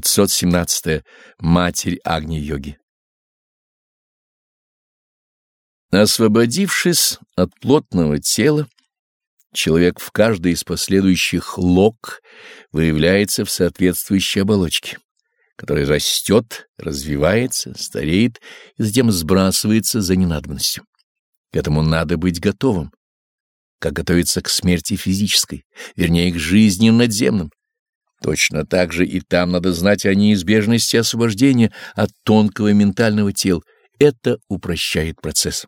517. -е. Матерь Агни-йоги Освободившись от плотного тела, человек в каждой из последующих лог выявляется в соответствующей оболочке, которая растет, развивается, стареет и затем сбрасывается за ненадобностью. К этому надо быть готовым, как готовиться к смерти физической, вернее, к жизни надземным. Точно так же и там надо знать о неизбежности освобождения от тонкого ментального тела. Это упрощает процесс.